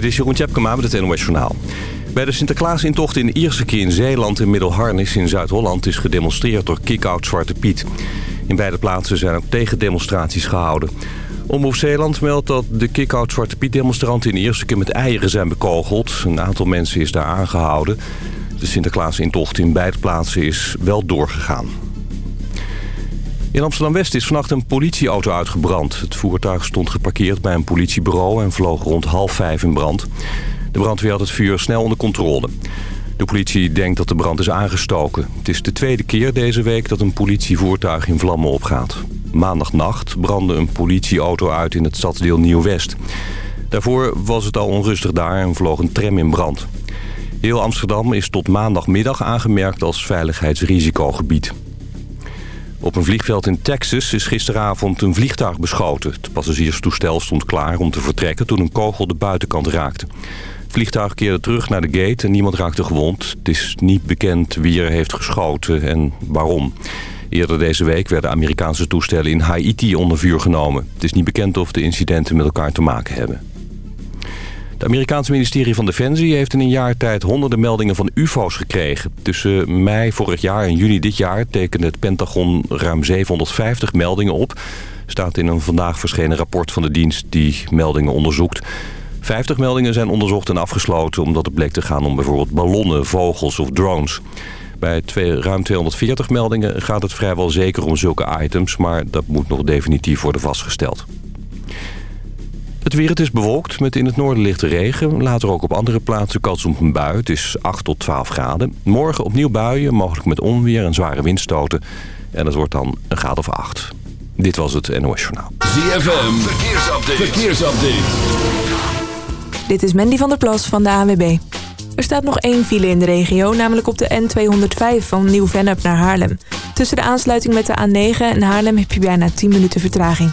Dit is Jeroen Tjepkema met het NOS Journaal. Bij de Sinterklaasintocht in Ierseke in Zeeland in Middelharnis in Zuid-Holland... is gedemonstreerd door Kick-Out Zwarte Piet. In beide plaatsen zijn ook tegendemonstraties gehouden. Omroep Zeeland meldt dat de Kick-Out Zwarte Piet demonstranten in Ierseke met eieren zijn bekogeld. Een aantal mensen is daar aangehouden. De Sinterklaasintocht in beide plaatsen is wel doorgegaan. In Amsterdam-West is vannacht een politieauto uitgebrand. Het voertuig stond geparkeerd bij een politiebureau en vloog rond half vijf in brand. De brandweer had het vuur snel onder controle. De politie denkt dat de brand is aangestoken. Het is de tweede keer deze week dat een politievoertuig in vlammen opgaat. Maandagnacht brandde een politieauto uit in het stadsdeel Nieuw-West. Daarvoor was het al onrustig daar en vloog een tram in brand. Heel Amsterdam is tot maandagmiddag aangemerkt als veiligheidsrisicogebied. Op een vliegveld in Texas is gisteravond een vliegtuig beschoten. Het passagierstoestel stond klaar om te vertrekken toen een kogel de buitenkant raakte. Het vliegtuig keerde terug naar de gate en niemand raakte gewond. Het is niet bekend wie er heeft geschoten en waarom. Eerder deze week werden Amerikaanse toestellen in Haiti onder vuur genomen. Het is niet bekend of de incidenten met elkaar te maken hebben. Het Amerikaanse ministerie van Defensie heeft in een jaar tijd honderden meldingen van ufo's gekregen. Tussen mei vorig jaar en juni dit jaar tekende het Pentagon ruim 750 meldingen op. Staat in een vandaag verschenen rapport van de dienst die meldingen onderzoekt. 50 meldingen zijn onderzocht en afgesloten omdat het bleek te gaan om bijvoorbeeld ballonnen, vogels of drones. Bij twee, ruim 240 meldingen gaat het vrijwel zeker om zulke items, maar dat moet nog definitief worden vastgesteld. Het weer, het is bewolkt met in het noorden lichte regen. Later ook op andere plaatsen kans op een bui. Het is 8 tot 12 graden. Morgen opnieuw buien, mogelijk met onweer en zware windstoten. En het wordt dan een graad of 8. Dit was het NOS Journaal. ZFM, verkeersupdate. verkeersupdate. Dit is Mandy van der Plas van de ANWB. Er staat nog één file in de regio, namelijk op de N205 van Nieuw-Vennep naar Haarlem. Tussen de aansluiting met de A9 en Haarlem heb je bijna 10 minuten vertraging.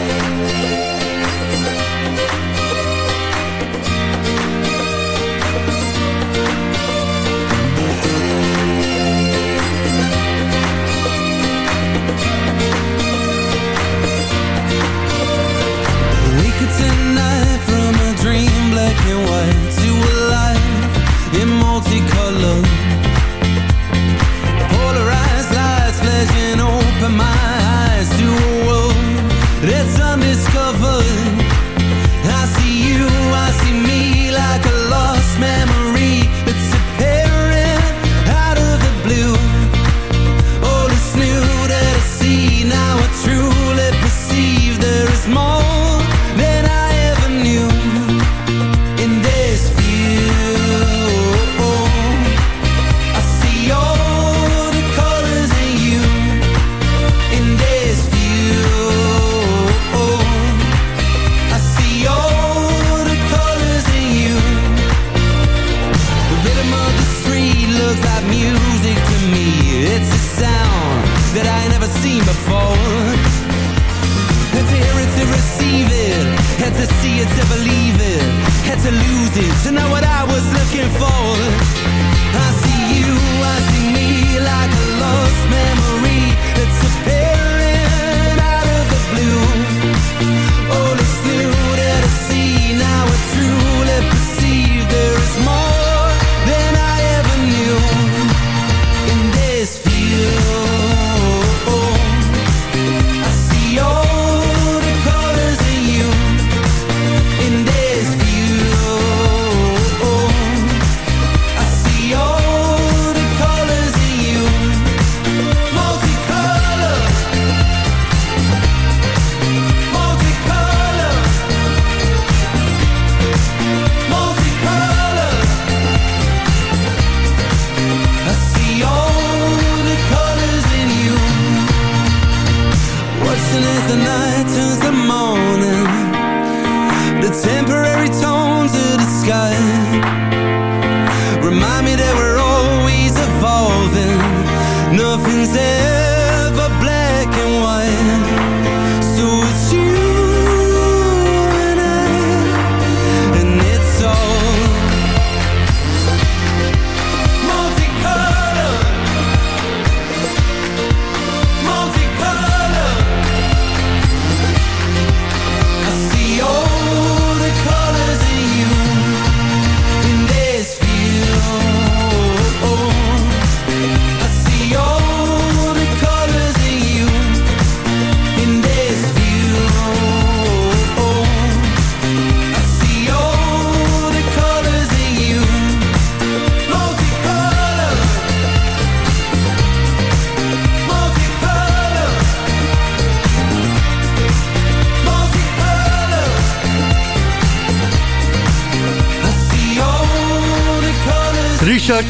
alone.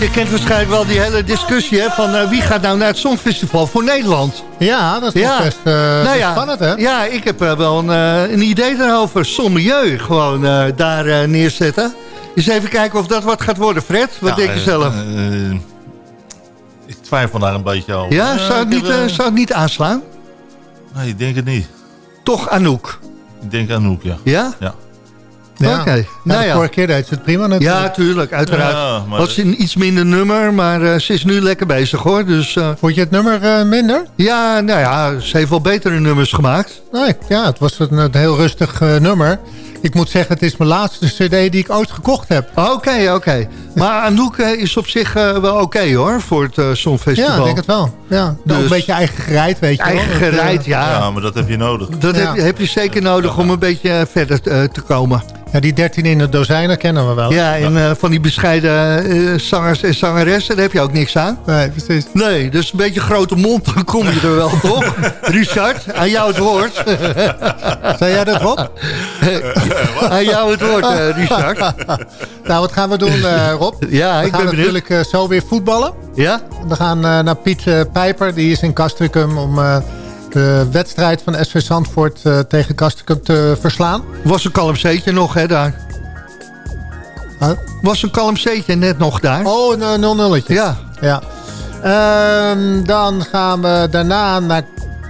Je kent waarschijnlijk wel die hele discussie hè, van uh, wie gaat nou naar het Songfestival voor Nederland. Ja, dat is ja. best, uh, nou ja, spannend hè? Ja, ik heb uh, wel een, een, idee daarover. Sommelieu gewoon daar neerzetten. Eens even kijken of dat wat gaat worden. Fred, wat denk je zelf? ik twijfel daar een beetje over. Ja, zou het, niet, zou het niet aanslaan? Nee, ik denk het niet. Toch Anouk? Ik denk Anouk, ja. Ja? Ja. Ja. Oké. Okay. Nou, ja. vorige keer deed ze het prima natuurlijk. Ja, tuurlijk, uiteraard. Ja, maar... Was een iets minder nummer, maar uh, ze is nu lekker bezig hoor. Dus, uh... Vond je het nummer uh, minder? Ja, nou ja, ze heeft wel betere nummers gemaakt. Nee, ja, het was een, een heel rustig nummer. Ik moet zeggen, het is mijn laatste cd die ik ooit gekocht heb. Oké, oké. Maar Anouk is op zich uh, wel oké hoor, voor het uh, Songfestival. Ja, ik denk het wel. Ja, dus... een beetje eigen gereid, weet je Eigen wel. gereid, ja. Ja, maar dat heb je nodig. Dat ja. heb, heb, je zeker nodig om een beetje verder te komen. Ja, die 13 in de dozijnen kennen we wel. Ja, en uh, van die bescheiden uh, zangers en zangeressen, daar heb je ook niks aan. Nee, precies. Nee, dus een beetje grote mond, dan kom je er wel, toch? Richard, aan jou het woord. Zei jij dat, Rob? aan jou het woord, uh, Richard. nou, wat gaan we doen, Rob? Ja, we ik gaan ben natuurlijk zo weer voetballen. Ja? We gaan naar Piet Pijper, die is in Castricum om de wedstrijd van SV Zandvoort tegen Kastikum te verslaan. Was een kalm zeetje nog, hè, daar? Huh? Was een kalm zeetje net nog daar? Oh, een 0-0'tje. Ja. ja. Uh, dan gaan we daarna naar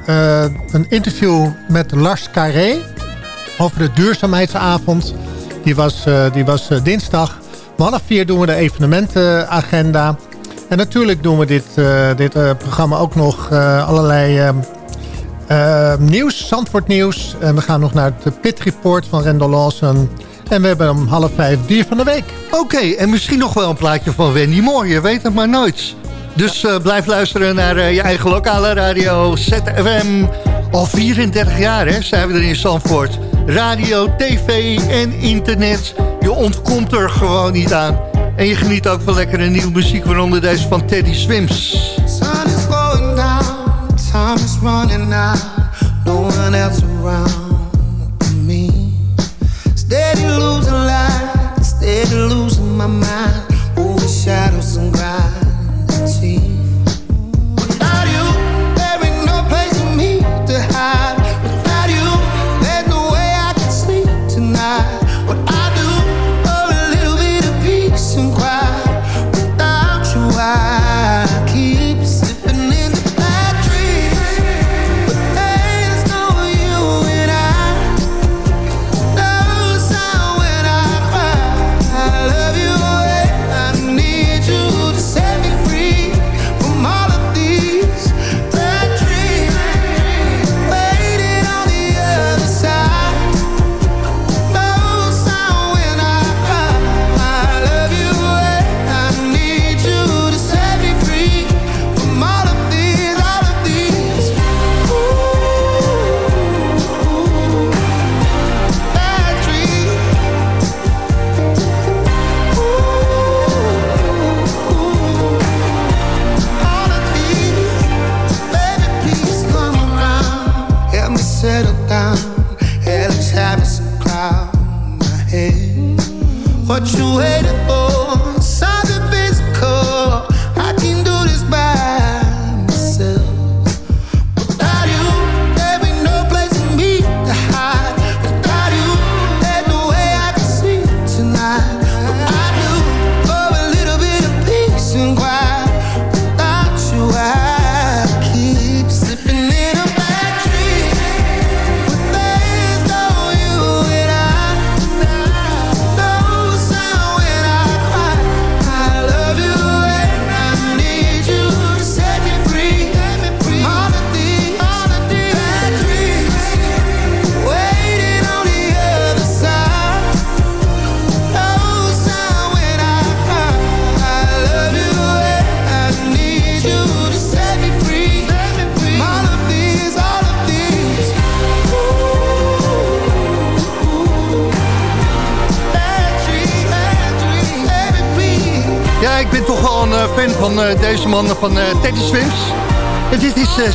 uh, een interview met Lars Carré... over de duurzaamheidsavond. Die was, uh, die was dinsdag. Om half vier doen we de evenementenagenda... En natuurlijk doen we dit, dit programma ook nog allerlei ehm, uh, nieuws, Zandvoort nieuws. En we gaan nog naar het Pit Report van Rendel Lawson. En we hebben om half vijf dier van de week. Oké, en misschien nog wel een plaatje van Wendy Moore. Je weet het maar nooit. Dus blijf luisteren naar je eigen lokale radio ZFM. Al 34 jaar hè, zijn we er in Zandvoort. Radio, tv en internet. Je ontkomt er gewoon niet aan. En je geniet ook van lekkere nieuwe muziek, waaronder deze van Teddy Swims. time is running out, no one else around me. Steady losing light, steady losing my mind,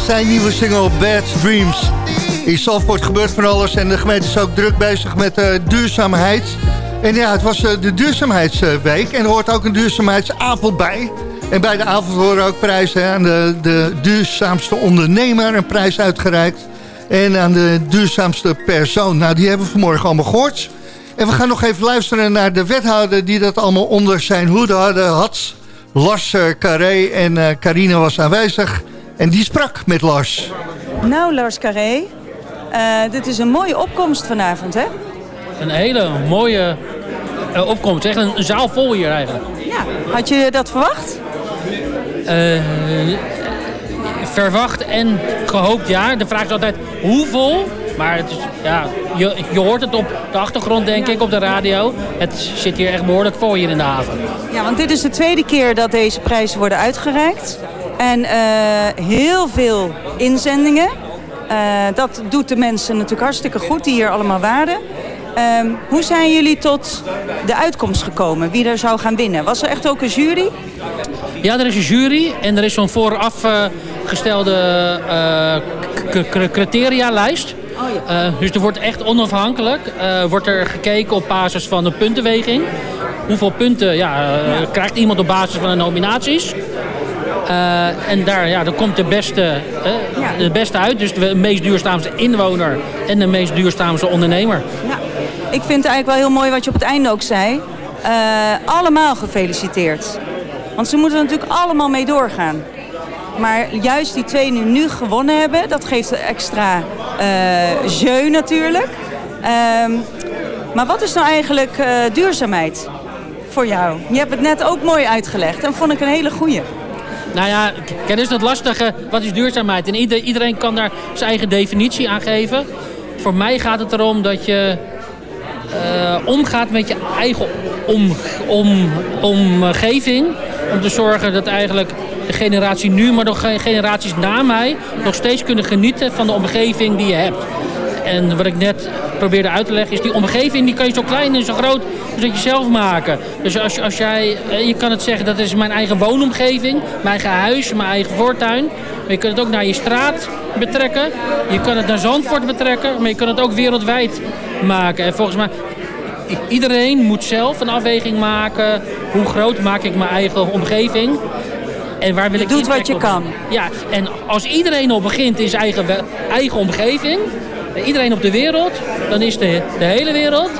zijn nieuwe single Bad Dreams. In Zandvoort gebeurt van alles en de gemeente is ook druk bezig met eh, duurzaamheid. En ja, het was de duurzaamheidsweek en er hoort ook een duurzaamheidsavond bij. En bij de avond worden ook prijzen aan de, de duurzaamste ondernemer een prijs uitgereikt. En aan de duurzaamste persoon. Nou, die hebben we vanmorgen allemaal gehoord. En we gaan nog even luisteren naar de wethouder die dat allemaal onder zijn hoede had. Lars eh, Carré en uh, was aanwezig. En die sprak met Lars. Nou, Lars Carré, uh, dit is een mooie opkomst vanavond, hè? Een hele mooie uh, opkomst. Echt een, een, zaal vol hier eigenlijk. Ja, had je dat verwacht? Uh, verwacht en gehoopt, ja. De vraag is altijd hoeveel. Maar het is, ja, je, je hoort het op de achtergrond, denk ik, op de radio. Het zit hier echt behoorlijk vol hier in de haven. Ja, want dit is de tweede keer dat deze prijzen worden uitgereikt. En uh, heel veel inzendingen. Uh, dat doet de mensen natuurlijk hartstikke goed die hier allemaal waren. Uh, hoe zijn jullie tot de uitkomst gekomen? Wie er zou gaan winnen? Was er echt ook een jury? Ja, er is een jury en er is zo'n voorafgestelde uh, criteria-lijst. Oh, ja. uh, dus er wordt echt onafhankelijk uh, wordt er gekeken op basis van een puntenweging. Hoeveel punten ja, ja. krijgt iemand op basis van de nominaties? Uh, en daar, ja, dan komt de beste, ja. de beste uit. Dus de meest duurzaamste inwoner en de meest duurzaamste ondernemer. Ja. Ik vind het eigenlijk wel heel mooi wat je op het einde ook zei. allemaal gefeliciteerd. Want ze moeten er natuurlijk allemaal mee doorgaan. Maar juist die twee die nu gewonnen hebben, dat geeft een extra jeu natuurlijk. Uh, maar wat is nou eigenlijk duurzaamheid voor jou? Je hebt het net ook mooi uitgelegd en vond ik een hele goeie. Nou ja, kijk, is het lastige. Wat is duurzaamheid? En ieder, iedereen kan daar zijn eigen definitie aan geven. Voor mij gaat het erom dat je uh, omgaat met je eigen om, om, omgeving. Om te zorgen dat eigenlijk de generatie nu, maar nog generaties na mij... nog steeds kunnen genieten van de omgeving die je hebt. En wat ik net probeerde uit te leggen is... die omgeving die kan je zo klein en zo groot als dat je zelf maken. Dus als, als jij... Je kan het zeggen, dat is mijn eigen woonomgeving. Mijn eigen huis, mijn eigen voortuin. Maar je kunt het ook naar je straat betrekken. Je kan het naar Zandvoort betrekken. Maar je kan het ook wereldwijd maken. En volgens mij... Iedereen moet zelf een afweging maken. Hoe groot maak ik mijn eigen omgeving? En waar wil je ik doet wat je kan. Ja, en als iedereen al begint in zijn eigen, eigen omgeving, iedereen op de wereld, dan is de, de hele wereld...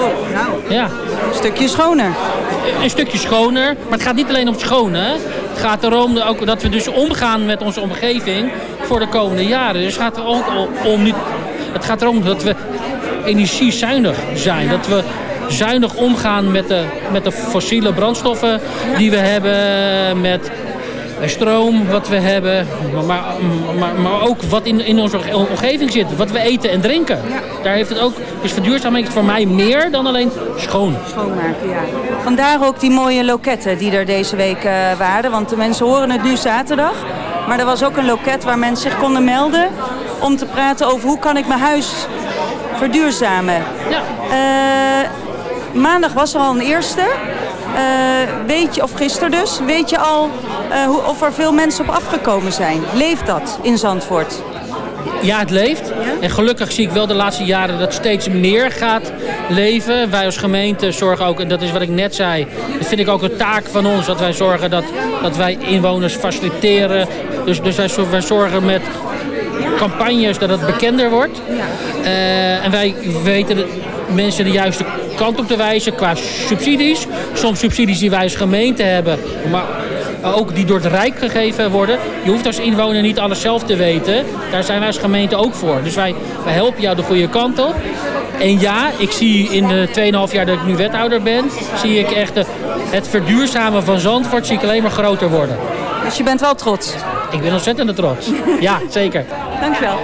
Oh, nou. Ja. Een stukje schoner. Een stukje schoner, maar het gaat niet alleen om schoon, hè. Het gaat erom ook dat we dus omgaan met onze omgeving voor de komende jaren. Dus het gaat er ook om niet... Het gaat erom dat we energiezuinig zijn. Dat we zuinig omgaan met de, met de fossiele brandstoffen die we hebben, met stroom wat we hebben, maar, maar, maar ook wat in, in onze omgeving zit, wat we eten en drinken. Daar heeft het ook, dus verduurzaming is voor mij meer dan alleen schoon. Schoonmaken, ja. Vandaar ook die mooie loketten die er deze week uh, waren, want de mensen horen het nu zaterdag. Maar er was ook een loket waar mensen zich konden melden om te praten over hoe kan ik mijn huis verduurzamen. Ja. Uh, maandag was er al een eerste. Uh, weet je, of gisteren dus, weet je al uh, hoe, of er veel mensen op afgekomen zijn? Leeft dat in Zandvoort? Ja, het leeft. Ja? En gelukkig zie ik wel de laatste jaren dat steeds meer gaat leven. Wij als gemeente zorgen ook, en dat is wat ik net zei... dat vind ik ook een taak van ons, dat wij zorgen dat, dat wij inwoners faciliteren. Dus, dus wij, wij zorgen met campagnes dat het bekender wordt. Ja. Uh, en wij weten de mensen de juiste kant op te wijzen qua subsidies. Soms subsidies die wij als gemeente hebben, maar ook die door het Rijk gegeven worden. Je hoeft als inwoner niet alles zelf te weten. Daar zijn wij als gemeente ook voor. Dus wij, wij helpen jou de goede kant op. En ja, ik zie in de 2,5 jaar dat ik nu wethouder ben... zie ik echt de, het verduurzamen van Zandvoort zie ik alleen maar groter worden. Dus je bent wel trots? Ik ben ontzettend trots. ja, zeker. Dankjewel.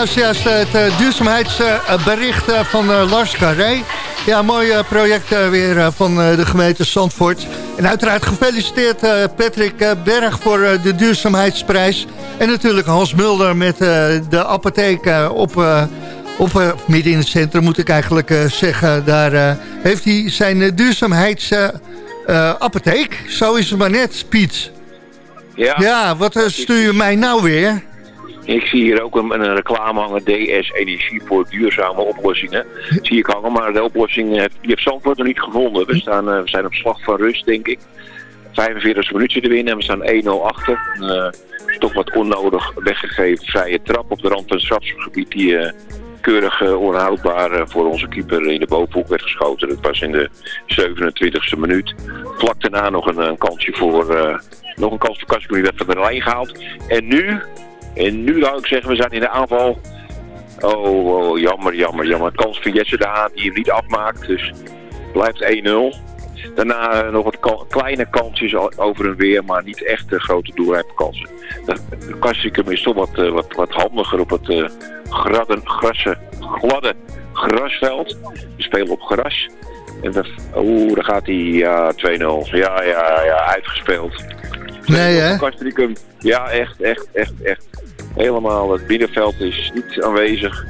Nou, juist het uh, duurzaamheidsbericht uh, van uh, Lars Carré. Ja, mooi project weer van de gemeente Zandvoort. En uiteraard gefeliciteerd Patrick Berg voor de duurzaamheidsprijs. En natuurlijk Hans Mulder met de apotheek op, op midden in het centrum, moet ik eigenlijk zeggen. Daar heeft hij zijn duurzaamheidsapotheek. Zo is het maar net, Piet. Ja, ja wat stuur je mij nou weer? Ik zie hier ook een, een reclame hangen, DS Energie voor duurzame oplossingen. zie ik hangen, maar de oplossing heeft, die heeft Zandvoort nog niet gevonden. We, staan, uh, we zijn op slag van rust, denk ik. 45 minuten erin en we staan 1-0 achter. Uh, toch wat onnodig weggegeven vrije trap op de rand van het strafgebied die uh, keurig uh, onhoudbaar voor onze keeper in de bovenhoek werd geschoten. Dat was in de 27e minuut. Vlak daarna nog een, een kansje voor, nog een kans voor Kasper, die werd van de lijn gehaald. En nu en nu zou ik zeggen, we zijn in de aanval. Oh, oh jammer, jammer, jammer. Kans van Jesse de Haan die hem niet afmaakt. Dus blijft 1-0. Daarna nog wat kleine kansjes over en weer, maar niet echt uh, grote doelrijpe kansen. De Kastrikum is toch wat, uh, wat, wat handiger op het grassen, gladde grasveld. We spelen op gras. En oeh, daar gaat hij, ja, 2-0. Ja, ja, ja, uitgespeeld. Nee, hè? Ja, echt, echt, echt, echt. Helemaal, het binnenveld is niet aanwezig.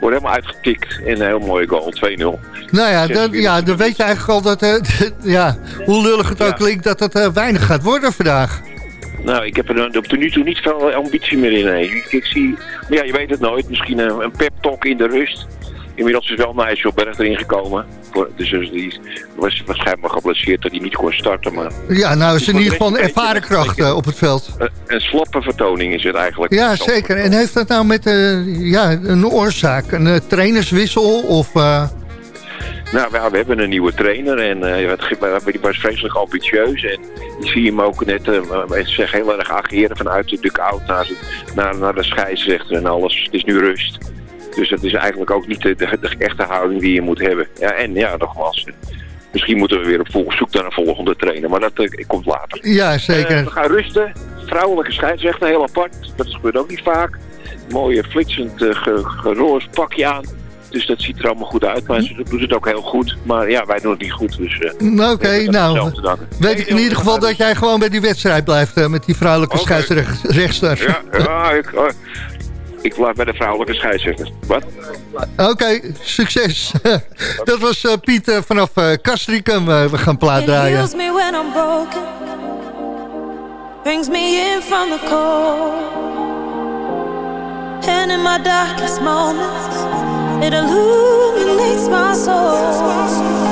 Wordt helemaal uitgetikt in een heel mooie goal, 2-0. Nou ja, dan, ja, dan weet je eigenlijk al dat, ja, hoe lullig het ook ja. klinkt, dat het uh, weinig gaat worden vandaag. Nou, ik heb er op de nu toe niet veel ambitie meer in. Nee. Ik, ik, zie, maar ja, je weet het nooit. Misschien een, een pep talk in de rust. Inmiddels is wel Nijsselberg erin gekomen. Dus die was waarschijnlijk geblesseerd dat hij niet kon starten. Maar ja, nou is in ieder geval een ervaren kracht uh, op het veld. Een, een slappe vertoning is het eigenlijk. Ja, zeker. En heeft dat nou met uh, ja, een oorzaak? Een uh, trainerswissel of... Nou, we, we, hebben een nieuwe trainer en uh, die was vreselijk ambitieus. En ik zie hem ook net uh, zeg heel erg ageren vanuit de dugout naar, naar, naar de scheidsrechter en alles. Het is nu rust. Dus dat is eigenlijk ook niet de, de, de, echte houding die je moet hebben. Ja, en ja, nogmaals, misschien moeten we weer op zoek naar een volgende trainer. Maar dat uh, komt later. Ja, zeker. Uh, we gaan rusten. Vrouwelijke scheidsrechter, heel apart. Dat gebeurt ook niet vaak. Mooie flitsend uh, geroos pakje aan. Dus dat ziet er allemaal goed uit. Maar ze doet het ook heel goed. Maar ja, wij doen het niet goed. Dus, uh, Oké, okay, nou. Weet ik in ieder geval dat jij gewoon bij die wedstrijd blijft. Uh, met die vrouwelijke okay. scheidsrechter. Ja, ja ik, uh, ik blijf bij de vrouwelijke scheidsrechter. Wat? Oké, okay, succes. dat was uh, Piet uh, vanaf uh, Castricum. we gaan plaat draaien. me when I'm broken. Brings me in from the cold. And in my darkest moments. It illuminates my soul.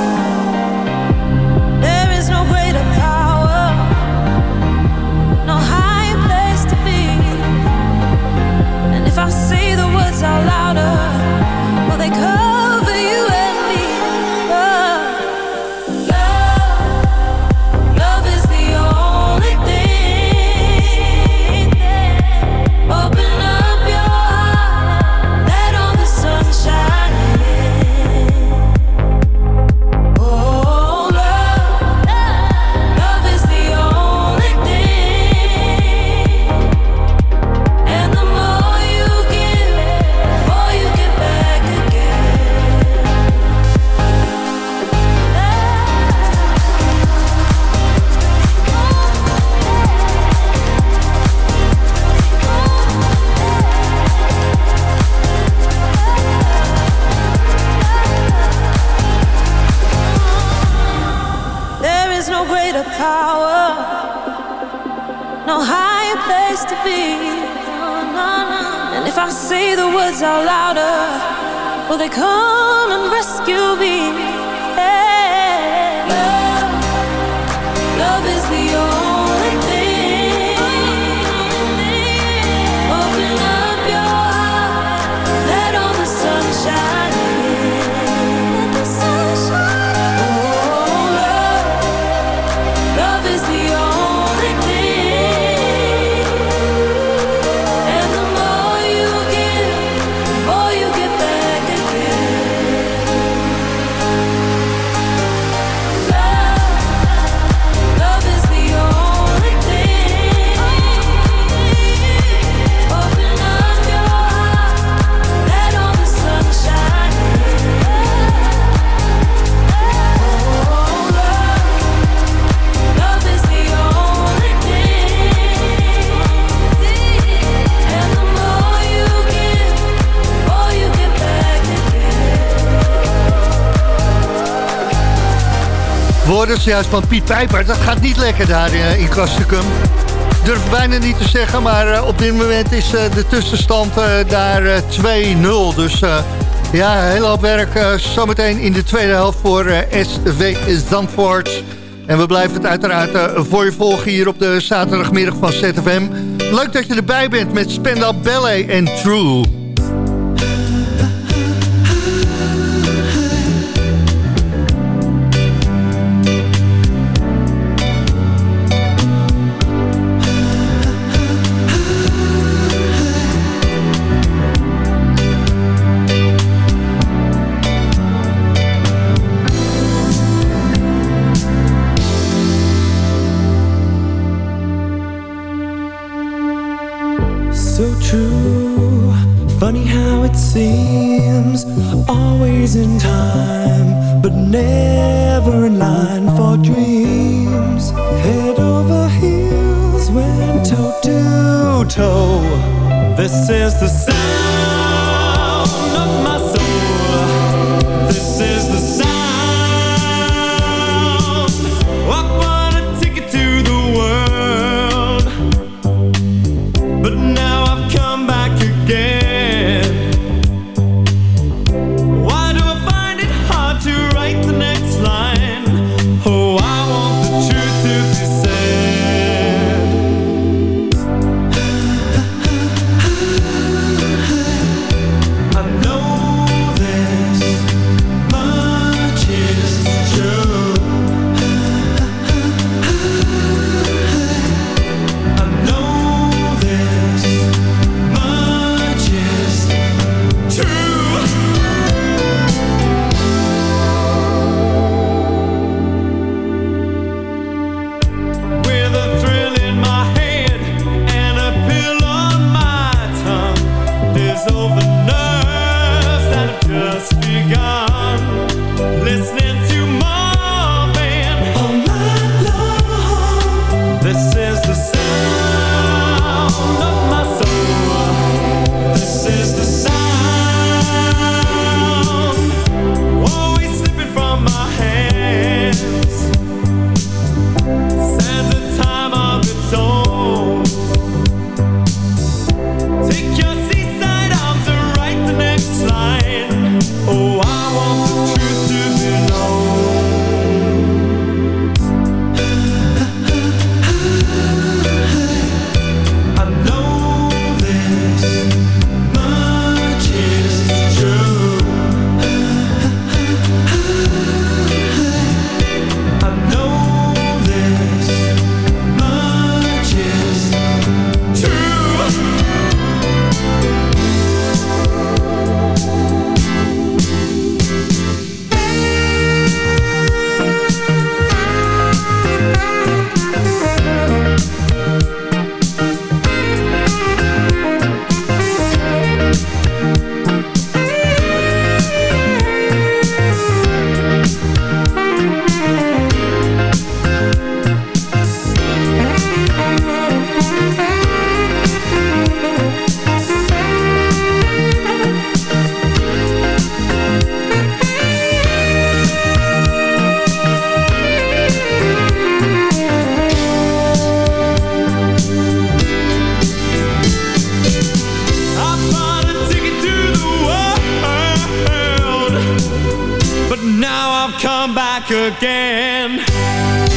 it's all out. Hoorden ze juist van Piet Pijper. Dat gaat niet lekker daar uh, in Kastikum. Durf bijna niet te zeggen, maar uh, op dit moment is uh, de tussenstand daar 2-0. Dus ja, hele hoop werk zometeen in de tweede helft voor SV Zandvoort. En we blijven het uiteraard voor je volgen hier op de zaterdagmiddag van ZFM. Leuk dat je erbij bent met Spendal Ballet en True. This is the sound back again.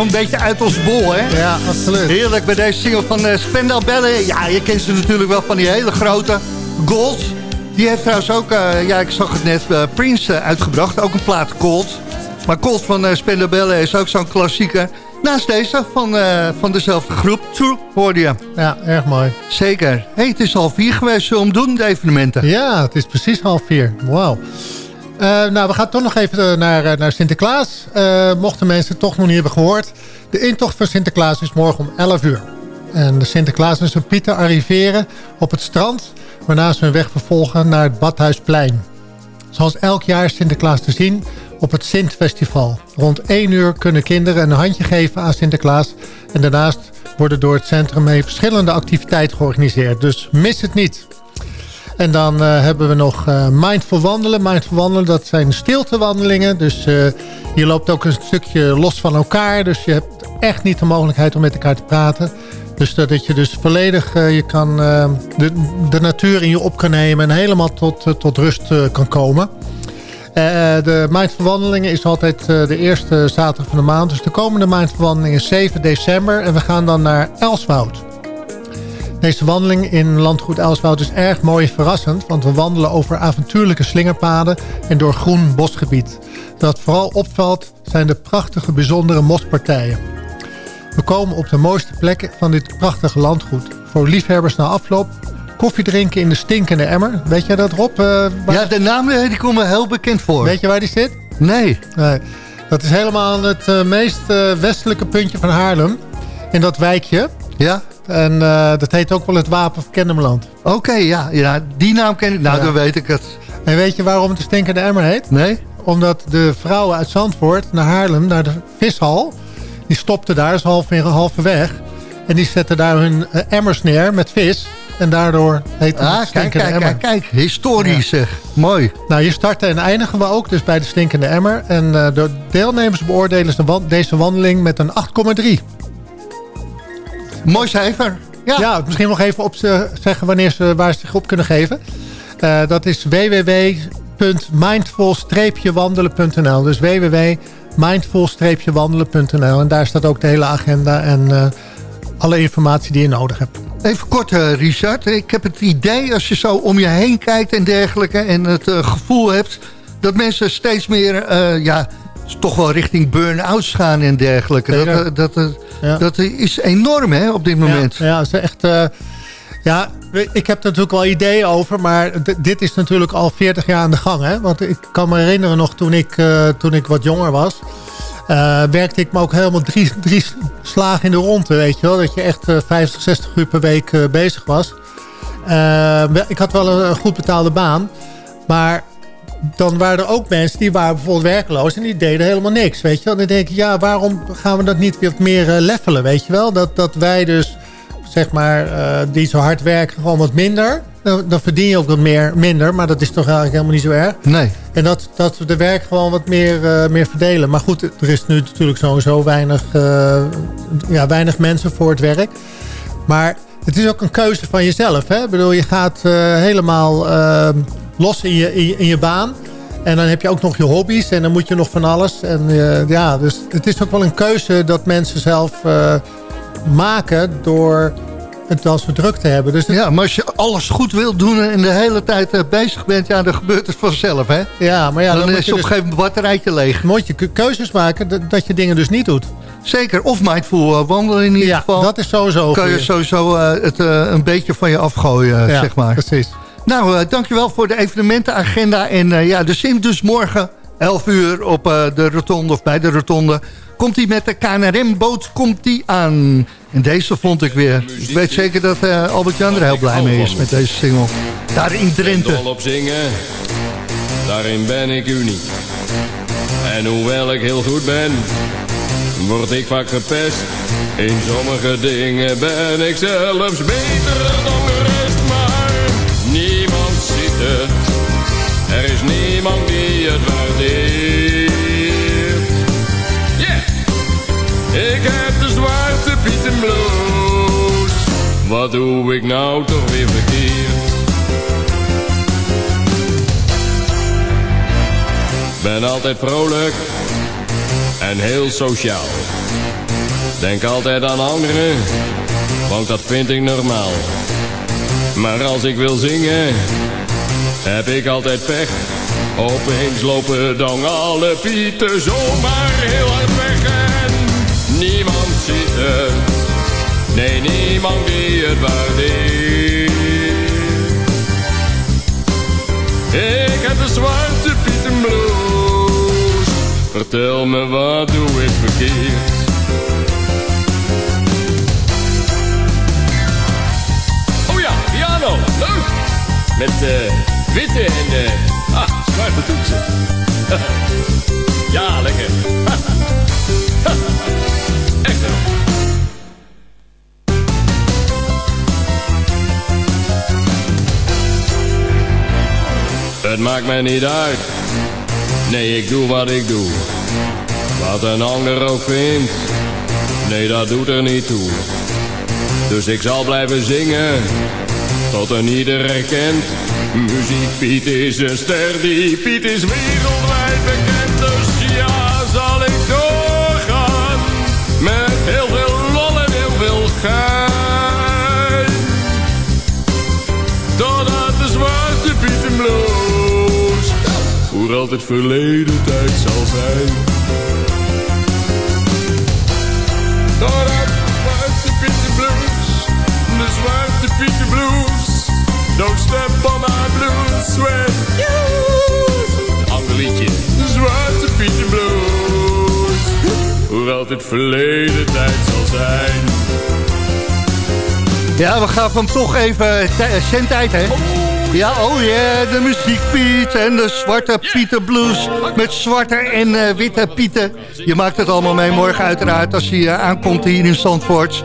Een beetje uit ons bol, hè? Ja, absoluut. Heerlijk bij deze single van uh, Spendel Bellen. Ja, je kent ze natuurlijk wel van die hele grote Gold. Die heeft trouwens ook, uh, ja, ik zag het net, uh, Prince uitgebracht. Ook een plaat Gold. Maar Gold van uh, Spendel Bellen is ook zo'n klassieker. Naast deze van, van dezelfde groep, True, hoorde je. Ja, erg mooi. Zeker. hey, het is half vier geweest. Hem doen, de evenementen? Ja, het is precies half vier. Wauw. Uh, nou, we gaan toch nog even naar, naar Sinterklaas. Mochten mensen toch nog niet hebben gehoord. De intocht van Sinterklaas is morgen om 11 uur. En de Sinterklaas en zijn Pieter arriveren op het strand... waarna ze hun weg vervolgen naar het Badhuisplein. Zoals elk jaar is Sinterklaas te zien op het Sintfestival. Rond 1 uur kunnen kinderen een handje geven aan Sinterklaas... en daarnaast worden door het centrum mee verschillende activiteiten georganiseerd. Dus mis het niet. En dan uh, hebben we nog uh, Mindful Wandelen. Mindful Wandelen, dat zijn stiltewandelingen. Dus uh, je loopt ook een stukje los van elkaar. Dus je hebt echt niet de mogelijkheid om met elkaar te praten. Dus dat je dus volledig je kan, de, de, natuur in je op kan nemen... en helemaal tot, tot rust kan komen. de Mindful Wandelingen is altijd de eerste zaterdag van de maand. Dus de komende Mindful Wandeling is 7 december. En we gaan dan naar Elswoud. Deze wandeling in landgoed Elswoud is erg mooi en verrassend... want we wandelen over avontuurlijke slingerpaden en door groen bosgebied. Wat vooral opvalt zijn de prachtige, bijzondere mospartijen. We komen op de mooiste plekken van dit prachtige landgoed. Voor liefhebbers na afloop koffie drinken in de stinkende emmer. Weet jij dat, Rob? Uh, ja, de naam eh, die komt me heel bekend voor. Weet je waar die zit? Nee. nee. Dat is helemaal het uh, meest westelijke puntje van Haarlem. In dat wijkje. Ja? En uh, dat heet ook wel het Wapen van Kennemerland. Oké, okay, ja, ja. Die naam ken ik. Nou, ja. dan weet ik het. En weet je waarom het de stinkende emmer heet? Nee. Omdat de vrouwen uit Zandvoort naar Haarlem, naar de vishal... die stopten daar, is half, halve weg... en die zetten daar hun uh, emmers neer met vis... En daardoor heet het ah, stinkende kijk, emmer. Kijk, kijk, historisch zeg. Mooi. Nou, hier starten en eindigen we ook dus bij de stinkende emmer. En uh, de deelnemers beoordelen deze wandeling met een 8,3. Mooi cijfer. Ja. ja, misschien nog even op zeggen wanneer ze, waar ze zich op kunnen geven. Uh, dat is www.mindful-wandelen.nl. Dus www.mindful-wandelen.nl. En daar staat ook de hele agenda en uh, alle informatie die je nodig hebt. Even kort, uh, Richard. Ik heb het idee, als je zo om je heen kijkt en dergelijke... en het gevoel hebt dat mensen steeds meer... ja, toch wel richting burn-outs gaan en dergelijke. Dat, dat, dat, ja. dat, is enorm hè, op dit moment. Ja, ja, is echt, uh, ja, ik heb er natuurlijk wel ideeën over, maar dit is natuurlijk al 40 jaar aan de gang. Hè? Want ik kan me herinneren nog toen ik, uh, toen ik wat jonger was... Uh, werkte ik me ook helemaal drie, drie slagen in de ronde, weet je wel. Dat je echt 50, 60 uur per week bezig was. ik had wel een, een goed betaalde baan. Maar dan waren er ook mensen die waren bijvoorbeeld werkloos... en die deden helemaal niks, weet je wel. Dan denk ik, ja, waarom gaan we dat niet wat meer uh, levelen, weet je wel? Dat, dat wij dus, zeg maar, uh, die zo hard werken, gewoon wat minder... Dan, dan, verdien je ook wat meer, minder, maar dat is toch eigenlijk helemaal niet zo erg. Nee. En dat, dat we de werk gewoon wat meer, uh, meer verdelen. Maar goed, er is nu natuurlijk sowieso weinig, ja, weinig mensen voor het werk. Maar het is ook een keuze van jezelf, hè? Ik bedoel, je gaat helemaal ehm, los in je, in je, in je baan. En dan heb je ook nog je hobby's en dan moet je nog van alles. En uh, ja, dus het is ook wel een keuze dat mensen zelf uh, maken door het als druk te hebben. Dus Ja, maar als je alles goed wilt doen en de hele tijd uh, bezig bent, ja, dan gebeurt het vanzelf, hè? Ja, maar ja, dan, dan is je op een dus, gegeven moment batterijtje leeg. Moet je keuzes maken dat, je dingen dus niet doet. Zeker, of mindful wandelen in ieder ja, geval. dat is sowieso Kan je sowieso het een beetje van je afgooien, ja, zeg maar. precies. Nou, uh, dankjewel voor de evenementenagenda. En uh, ja, de Sint dus morgen 11 uur op uh, de rotonde of bij de rotonde. Komt hij met de KNRM-boot komt hij aan. En deze vond ik weer. Ik weet zeker dat Albert-Jan er heel blij mee is met deze single. Daar in Drenthe. Ik op zingen, daarin ben ik uniek. En hoewel ik heel goed ben, word ik vaak gepest. In sommige dingen ben ik zelfs beter dan Er is niemand die het waardeert. Yeah! Ik heb de zwarte pieten blues. Wat doe ik nou toch weer verkeerd? Ben altijd vrolijk en heel sociaal. Denk altijd aan anderen, want dat vind ik normaal. Maar als ik wil zingen, heb ik altijd pech. Opeens lopen dan alle pieten zomaar heel hard weg en niemand ziet het. Nee, niemand die het waardeert. Ik heb een zwarte pietenbloes. Vertel me wat doe ik verkeerd. Oh ja, piano, leuk. Met eh, witte en eh, ah, zwarte toetsen. ja, lekker. Echt wel. Het maakt mij niet uit. Nee, ik doe wat ik doe. Wat een ander ook vindt. Nee, dat doet er niet toe. Dus ik zal blijven zingen. Tot een ieder herkent. Muziek Piet is een ster. Die Piet is wereldwijd bekend. Dus ja, zal ik doorgaan. Met heel veel lol en heel veel gein. Totdat de zwarte Pietenbloes voor altijd verleden tijd zal zijn. Totdat don't step on my blues when you... Ander zwarte Pietenbloes, voor altijd verleden tijd zal zijn. Ja, we gaan hem toch even zijn tijd, hè? Ja, oh yeah, de muziek Piet en de zwarte Pieter Blues met zwarte en uh, witte Pieten. Je maakt het allemaal mee morgen uiteraard als hij uh, aankomt hier in Zandvoort.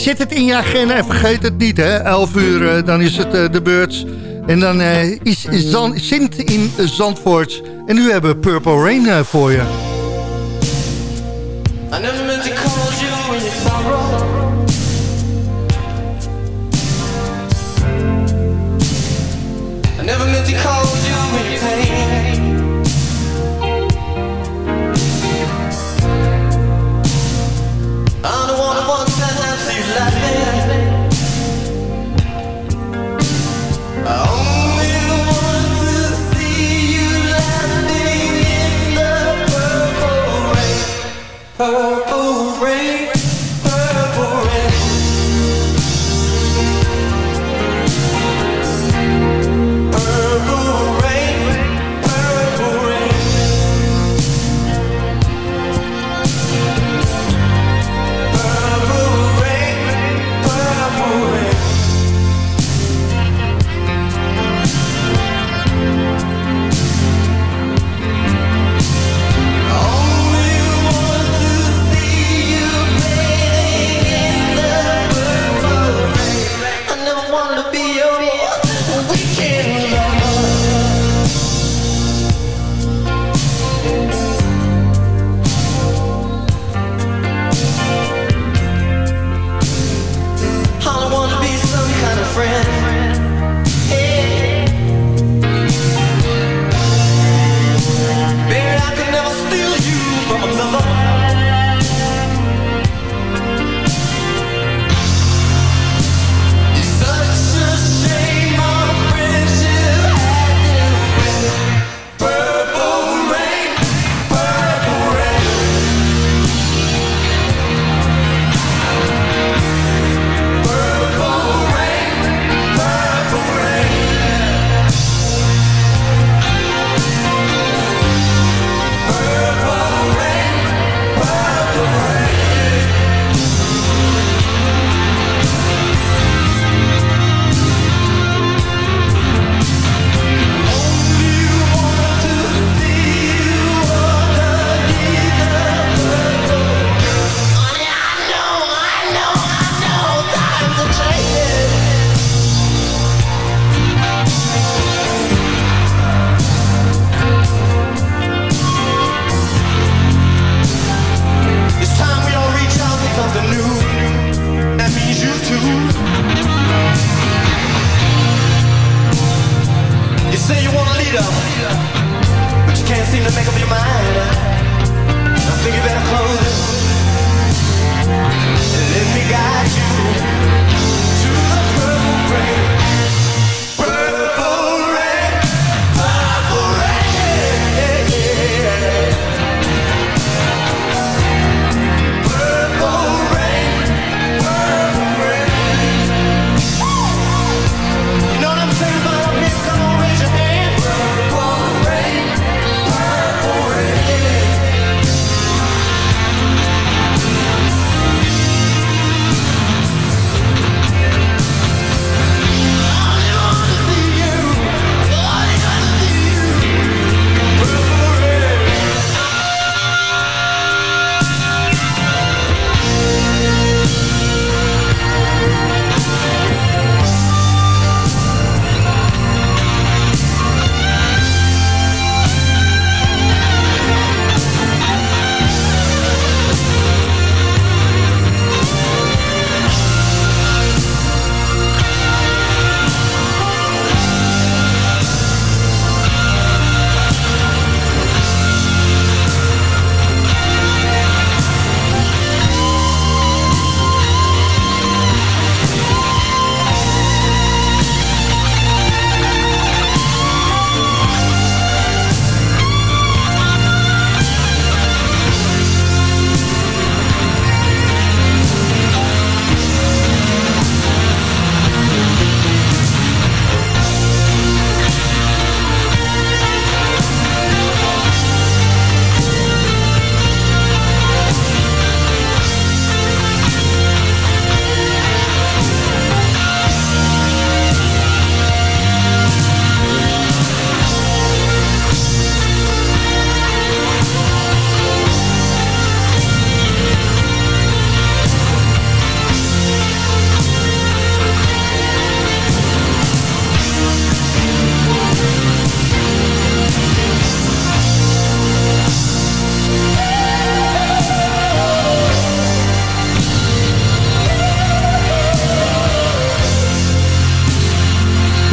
Zet het in je agenda en vergeet het niet, hè? 11 uur, uh, dan is het de beurt. En dan is Zan Sint in Zandvoort. En nu hebben we Purple Rain voor je. I never meant to call Purple say you wanna lead up, but you can't seem to make up your mind. I think you better close it. Let me guide you.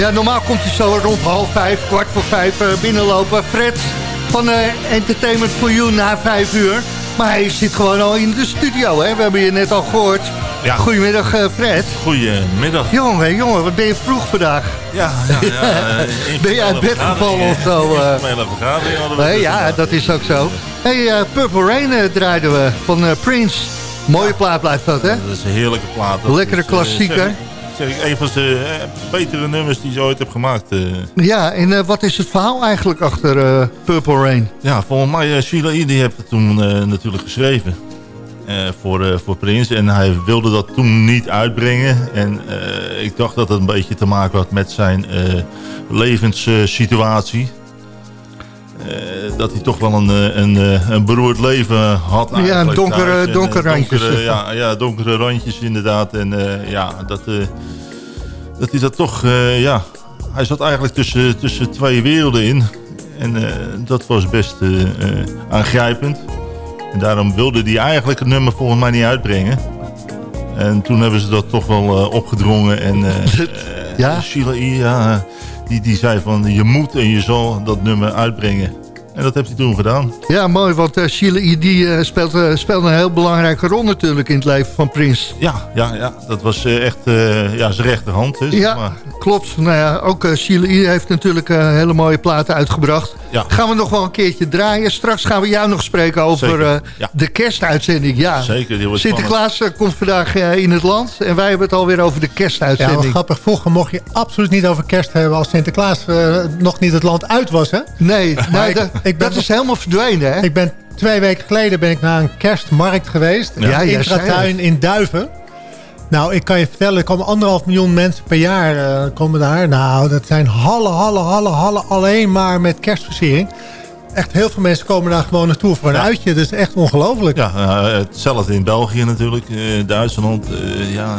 Ja, normaal komt hij zo rond half vijf, kwart voor vijf uh, binnenlopen. Fred van uh, Entertainment for You na vijf uur. Maar hij zit gewoon al in de studio, hè? We hebben je net al gehoord. Ja. Goedemiddag, uh, Fred. Goedemiddag. Jongen, jongen, wat ben je vroeg vandaag? Ja, ja, ja Ben je uit bed gevallen of zo? Uh... Nee, ja, dat is ook zo. hey, Purple Rain draaiden we van Prince. Mooie plaat blijft dat, hè? Dat is een heerlijke plaat. Lekkere klassieker zeg ik, een van de eh, betere nummers die ze ooit heb gemaakt. Eh. Ja, en uh, wat is het verhaal eigenlijk achter Purple Rain? Ja, volgens mij, Sheila E. die heeft het toen natuurlijk geschreven. voor, voor Prins. En hij wilde dat toen niet uitbrengen. En ik dacht dat het een beetje te maken had met zijn levenssituatie. Dat hij toch wel een, een, een beroerd leven had. Ja, donkere, donkere randjes. Donkere, ja, ja, donkere randjes inderdaad. En ja, dat, dat hij dat toch, ja... Hij zat eigenlijk tussen, tussen twee werelden in. En uh, dat was best uh, aangrijpend. En daarom wilde hij eigenlijk het nummer volgens mij niet uitbrengen. En toen hebben ze dat toch wel opgedrongen. En ja? Sheila ja, die, die zei van je moet en je zal dat nummer uitbrengen. En dat heeft hij toen gedaan. Ja, mooi, want uh, Sheila die, uh, speelt, uh, speelt een heel belangrijke rol natuurlijk in het leven van Prins. Ja, ja, ja dat was echt ja, zijn rechterhand. Hè, ja, maar. klopt. Nou ja, ook uh, Sheila heeft natuurlijk hele mooie platen uitgebracht. Ja. Gaan we nog wel een keertje draaien. Straks gaan we jou nog spreken over de kerstuitzending. Ja. Zeker. Die Sinterklaas komt vandaag in het land en wij hebben het alweer over de kerstuitzending. Ja, grappig. Vroeger mocht je absoluut niet over kerst hebben als Sinterklaas nog niet het land uit was, hè? Nee, nee ik ben dat is helemaal verdwenen, hè? Ik ben twee weken geleden ben ik naar een kerstmarkt geweest. Ja, in Intratuin in Duiven. Nou, ik kan je vertellen, er komen anderhalf miljoen mensen per jaar uh, komen daar. Nou, dat zijn hallen, hallen, hallen, hallen alleen maar met kerstversiering. Echt heel veel mensen komen daar gewoon naartoe voor een uitje. Dat is echt ongelooflijk. Ja, uh, hetzelfde in België natuurlijk, uh, Duitsland. ja,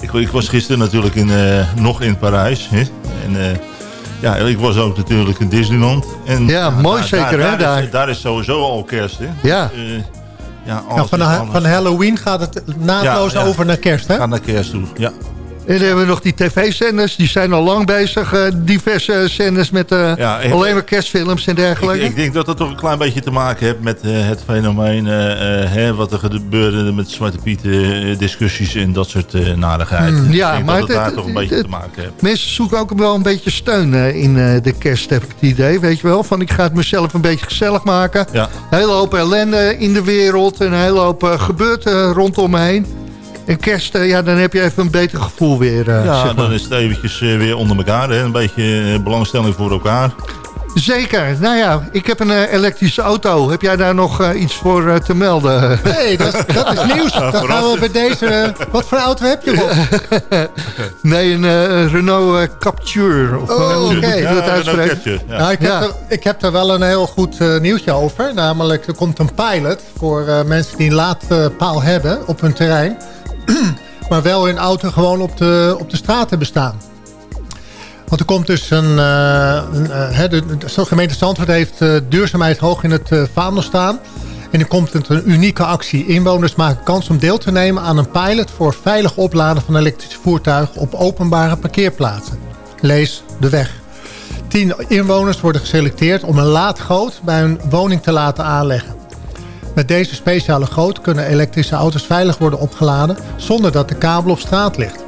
ik, ik, was gisteren natuurlijk in, nog in Parijs. Hè? En, ja, ik was ook natuurlijk in Disneyland. En, ja, mooi zeker daar, hè? Daar is, daar is sowieso al kerst hè. Ja. Ja, van, van Halloween gaat het naadloos over naar kerst hè? Gaat naar kerst toe, ja. En dan hebben we nog die tv-zenders. Die zijn al lang bezig. Uh, diverse zenders met uh, ja, alleen maar kerstfilms en dergelijke. Ik, ik, denk dat dat toch een klein beetje te maken heeft met uh, het fenomeen. hè, wat er gebeurde met Zwarte Piet discussies en dat soort narigheid. Mm, ja, maar dat het, daar toch een beetje te maken heeft. Mensen zoeken ook wel een beetje steun in de kerst, heb ik het idee. Weet je wel, van ik ga het mezelf een beetje gezellig maken. Ja. Een hele hoop ellende in de wereld. En een hele hoop gebeurt rondom me heen. En kerst, eh, ja, dan heb je even een beter gevoel weer. Uh, ja, zeg dan is het eventjes uh, weer onder elkaar. Hè? Een beetje belangstelling voor elkaar. Zeker. Nou ja, ik heb een elektrische auto. Heb jij daar nog iets voor te melden? Nee, dat, dat is nieuws. Dan gaan we bij deze... wat voor auto heb je nog? nee, een Renault Capture. Of, oh, oké. Okay. Ja, ja. Nou, ik, heb er, ik heb er wel een heel goed nieuwsje over. Namelijk, er komt een pilot voor mensen die een laadpaal hebben op hun terrein maar wel in auto gewoon op de, op de straat hebben staan. Want er komt dus een... Een uh, de, gemeente Zandvoort heeft uh, duurzaamheid hoog in het vaandel staan. En er komt een unieke actie. Inwoners maken kans om deel te nemen aan een pilot... voor veilig opladen van elektrische voertuigen op openbare parkeerplaatsen. Lees de weg. Tien inwoners worden geselecteerd om een laadgoot bij hun woning te laten aanleggen. Met deze speciale goot kunnen elektrische auto's veilig worden opgeladen... zonder dat de kabel op straat ligt.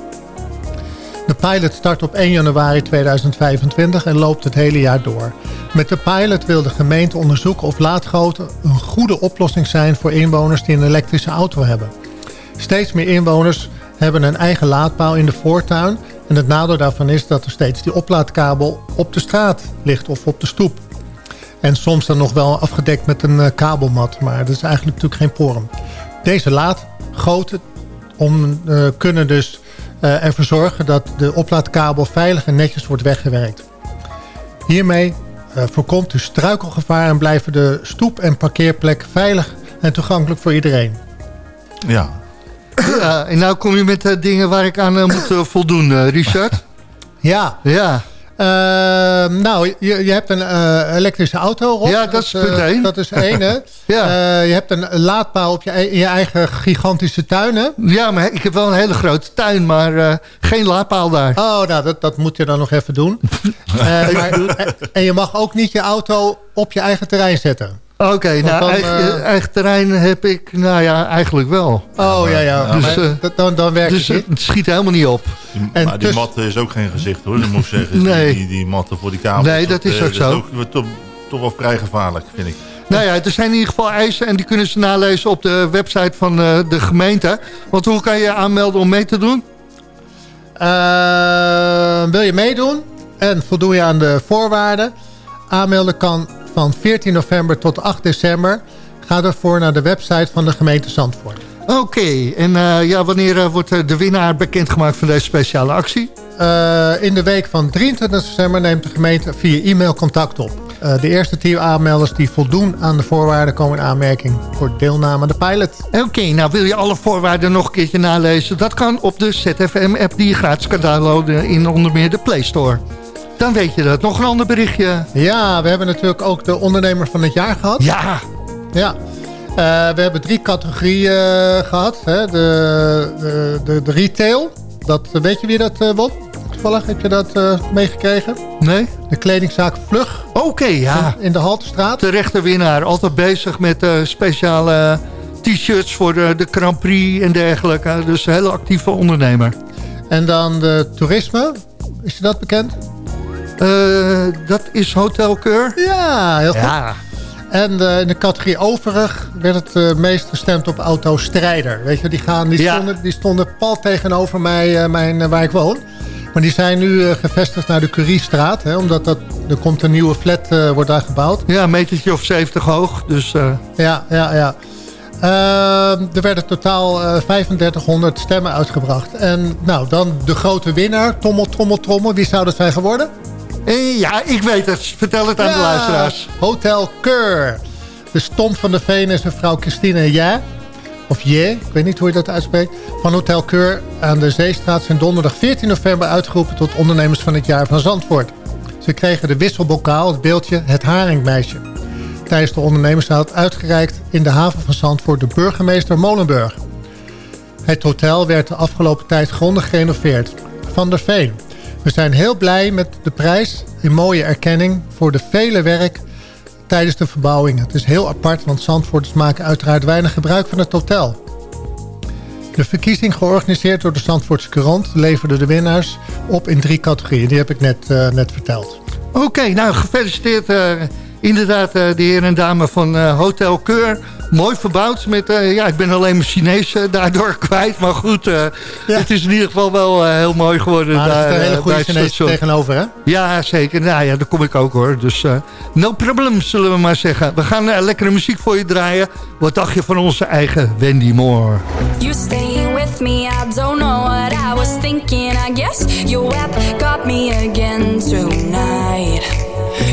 De pilot start op 1 januari 2025 en loopt het hele jaar door. Met de pilot wil de gemeente onderzoeken of laadgoten een goede oplossing zijn voor inwoners die een elektrische auto hebben. Steeds meer inwoners hebben een eigen laadpaal in de voortuin en het nadeel daarvan is dat er steeds die oplaadkabel op de straat ligt of op de stoep. En soms dan nog wel afgedekt met een uh, kabelmat. Maar dat is eigenlijk natuurlijk geen porum. Deze laadgoten om, uh, kunnen dus uh, ervoor zorgen dat de oplaadkabel veilig en netjes wordt weggewerkt. Hiermee voorkomt u struikelgevaar en blijven de stoep en parkeerplek veilig en toegankelijk voor iedereen. Ja. ja en nou kom je met dingen waar ik aan moet voldoen, Richard. Ja. Ja. Ehm, nou, je, je hebt een eh, elektrische auto, Rob. Ja, dat is eh, punt één. Dat is één, hè? Ja. Eh, je hebt een laadpaal op je, in je eigen gigantische tuin, hè? Ja, maar ik heb wel een hele grote tuin, maar eh, geen laadpaal daar. Oh, nou, dat, dat moet je dan nog even doen. Eh, maar, en je mag ook niet je auto op je eigen terrein zetten. Oké, nou, dan, eigen, eh, eigen terrein heb ik, nou ja, eigenlijk wel. Oh, ja, ja. Dus, maar eh, dan, dan werkt Dus het niet. schiet helemaal niet op. Die- En maar die dus- mat is ook geen gezicht hoor, dat moet ik zeggen. Nee. Die, die matten voor die kabels. Nee, dat is eh, ook zo. Dat is ook toch, toch wel vrij gevaarlijk, vind ik. Nou ja, er zijn in ieder geval eisen en die kunnen ze nalezen op de website van eh, de gemeente. Want hoe kan je aanmelden om mee te doen? Eh, wil je meedoen en voldoen je aan de voorwaarden? Aanmelden kan van 14 november tot 8 december. Ga daarvoor naar de website van de gemeente Zandvoort. Oké, en eh, ja, wanneer eh, wordt eh, de winnaar bekendgemaakt van deze speciale actie? In de week van 23 december neemt de gemeente via e-mail contact op. De eerste 10 aanmelders die voldoen aan de voorwaarden komen in aanmerking voor deelname aan de pilot. Oké, nou wil je alle voorwaarden nog een keertje nalezen? Dat kan op de ZFM-app die je gratis kan downloaden in onder meer de Play Store. Dan weet je dat. Nog een ander berichtje. Ja, we hebben natuurlijk ook de ondernemer van het jaar gehad. Ja, Ja. Eh, we hebben drie categorieën eh, gehad. Hè. De, de, de, de retail. Dat, eh, weet je wie dat eh won? Toevallig heb je dat meegekregen. nee? De kledingzaak Vlug Oké, ja. in de Haltestraat. Terechte winnaar. Altijd bezig met speciale t-shirts voor de, de Grand Prix en dergelijke. Dus een hele actieve ondernemer. En dan de toerisme. Is je dat bekend? Eh, dat is Hotel Keur. Ja, heel goed. Ja. En eh, in de categorie overig werd het eh, meest gestemd op auto Strijder. Weet je, die, gaan, die, Ja. stonden, die stonden pal tegenover mij, mijn, waar ik woon. Maar die zijn nu gevestigd naar de Curiestraat. Hè, omdat dat, er komt een nieuwe flat, wordt daar gebouwd. Ja, een metertje of 70 hoog. Dus Ja, ja, ja. Ehm, er werden totaal eh 3500 stemmen uitgebracht. En nou, dan de grote winnaar. Trommel, trommel, trommel. Wie zou dat zijn geworden? Eh, ja, ik weet het. Vertel het aan de luisteraars. Hotel Keur. De stomp van de Veen is mevrouw Christine Ja. Of Je, ik weet niet hoe je dat uitspreekt. Van Hotel Keur aan de Zeestraat zijn donderdag 14 november uitgeroepen tot ondernemers van het jaar van Zandvoort. Ze kregen de wisselbokaal, het beeldje Het Haringmeisje. Tijdens de ondernemersraad uitgereikt in de haven van Zandvoort de burgemeester Molenburg. Het hotel werd de afgelopen tijd grondig gerenoveerd. Van der Veen. We zijn heel blij met de prijs. Een mooie erkenning voor de vele werk tijdens de verbouwing. Het is heel apart, want Zandvoorters maken uiteraard weinig gebruik van het hotel. De verkiezing georganiseerd door de Zandvoortse Courant leverde de winnaars op in drie categorieën. Die heb ik net, eh, net verteld. Oké, nou gefeliciteerd eh, inderdaad eh, de heer en dame van Hotel Keur. Mooi verbouwd. Met, eh, ja, ik ben alleen mijn Chinees eh, daardoor kwijt. Maar goed, eh, het is in ieder geval wel heel mooi geworden. Maar daar, zit een hele goede Chinees tegenover, hè? Ja, zeker. Nou ja, daar kom ik ook hoor. Dus eh, no problem, zullen we maar zeggen. We gaan lekkere muziek voor je draaien. Wat dacht je van onze eigen Wendy Moore? You staying with me, I don't know what I was thinking. I guess your web got me again tonight.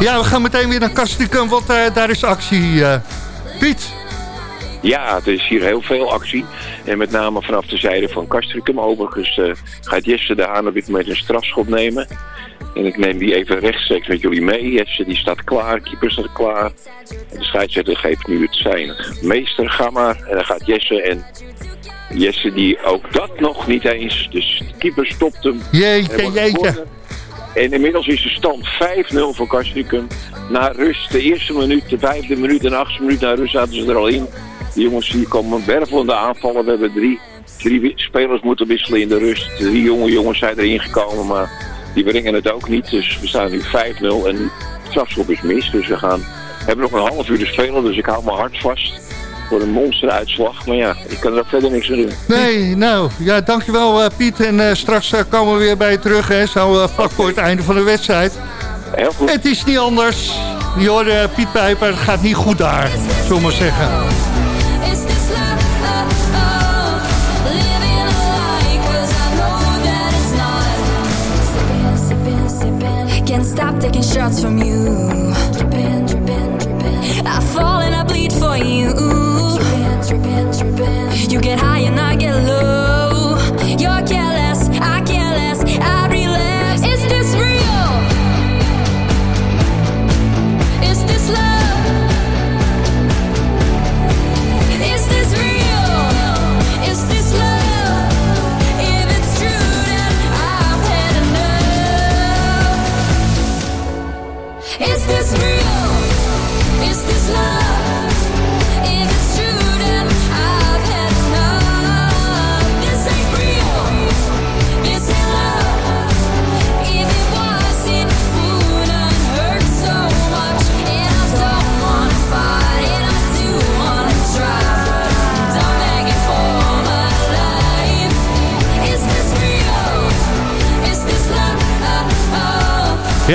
Ja, we gaan meteen weer naar Kastrikum, want eh, daar is actie. eh. Piet? Ja, er is hier heel veel actie. En met name vanaf de zijde van Castricum. Overigens eh, gaat Jesse de Haan op dit moment een strafschop nemen. En ik neem die even rechtstreeks met jullie mee. Jesse die staat klaar, keeper staat klaar. En de scheidsrechter geeft nu het zijn. Meester, ga maar. En dan gaat Jesse en Jesse die ook dat nog niet eens. Dus de keeper stopt hem. Jeetje, jeetje. En inmiddels is de stand 5-0 voor Castricum. Na rust, de eerste minuut, de vijfde minuut en de achtste minuut na rust zaten ze er al in. De jongens hier komen wervelende aanvallen. We hebben drie drie spelers moeten wisselen in de rust. Drie jonge jongens zijn erin gekomen, maar die brengen het ook niet. Dus we staan nu 5-0 en de strafschop is mis. Dus we gaan, hebben nog een half uur te spelen, dus ik hou mijn hart vast voor een monsteruitslag. Maar ja, ik kan er verder niks aan doen. Nee, nou, ja, dankjewel eh, Piet. En eh, straks eh, komen we weer bij je terug, hè, zo vlak voor het einde van de wedstrijd. Heel goed. Het is niet anders. Je hoorde Piet Pijper, het gaat niet goed daar, zullen we maar zeggen. Stop taking shots from you. Dripping, dripping, dripping. I fall and I bleed for you. You get high.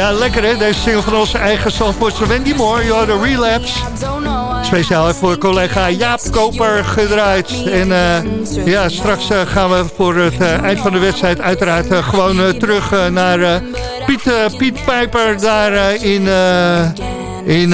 Ja, lekker hè, deze single van onze eigen Zandvoortse Wendy Moore, je hoorde Relapse. Speciaal voor collega Jaap Koper gedraaid. En eh, ja, straks eh, gaan we voor het eh, eind van de wedstrijd uiteraard gewoon terug naar Piet, Piet Pijper daar in... in,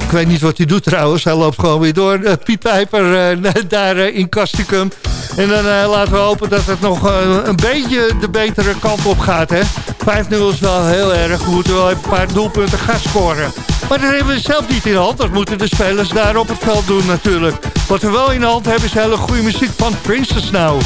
ik weet niet wat hij doet trouwens. Hij loopt gewoon weer door. Piet Pijper daar in Castricum. En dan laten we hopen dat het nog een beetje de betere kant op gaat. hè. 5-0 is wel heel erg. We moeten wel een paar doelpunten gaan scoren. Maar dat hebben we zelf niet in de hand. Dat moeten de spelers daar op het veld doen natuurlijk. Wat we wel in de hand hebben is hele goede muziek van Princess Now.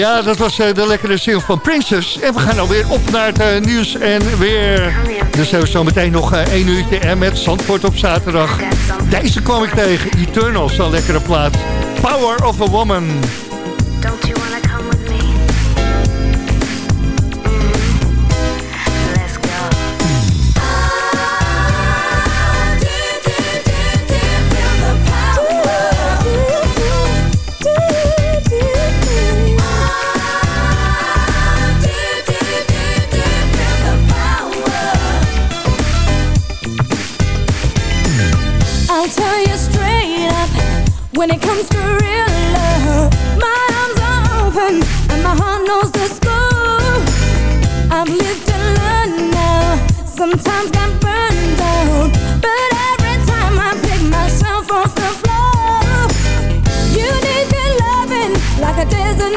Ja, dat was eh, de lekkere single van Princess. En we gaan alweer op naar het eh, nieuws en weer. Dus hebben we zo meteen nog eh, één uurtje en met Zandvoort op zaterdag. Deze kwam ik tegen. Eternal, zo'n lekkere plaat. Power of a Woman. When it comes to real love. My arms are open and my heart knows the score. I've lived to learn now. Sometimes got burned out, but every time I pick myself off the floor, you need good loving like a desert